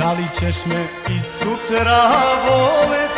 Da li ćeš me i sutra voleti?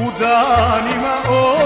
u danima o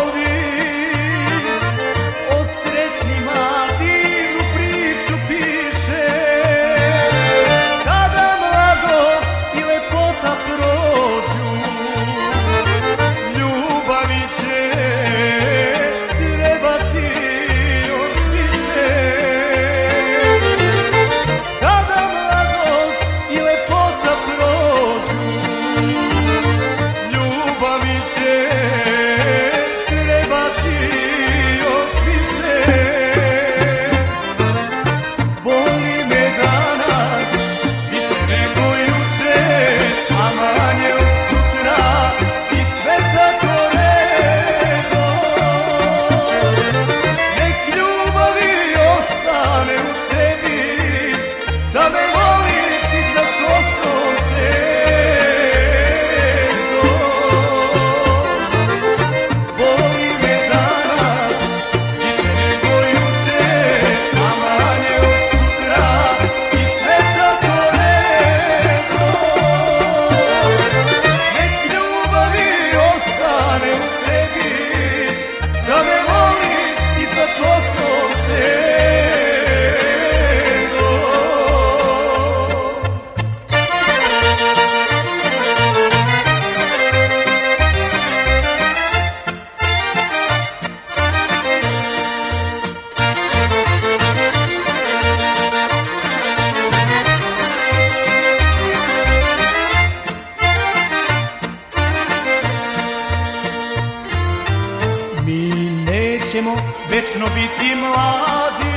ćemo večno biti mladi.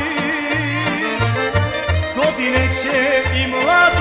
Godine će i mladi